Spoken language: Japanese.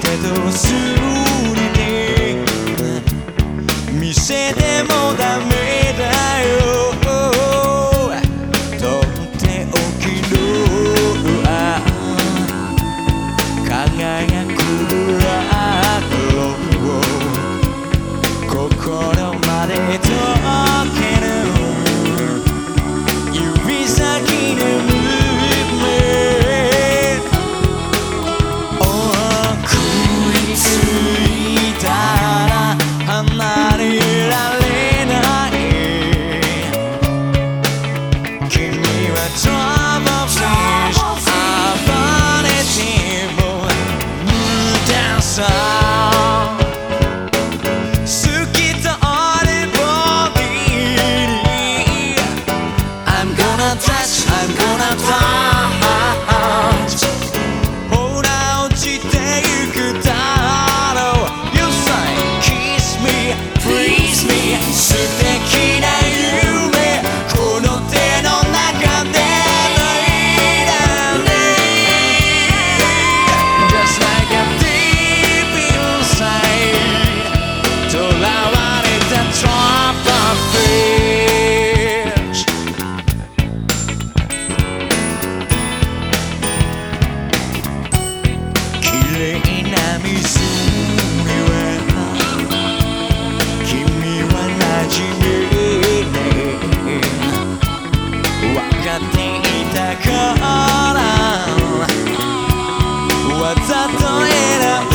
けどすぐに見せてもダメ。era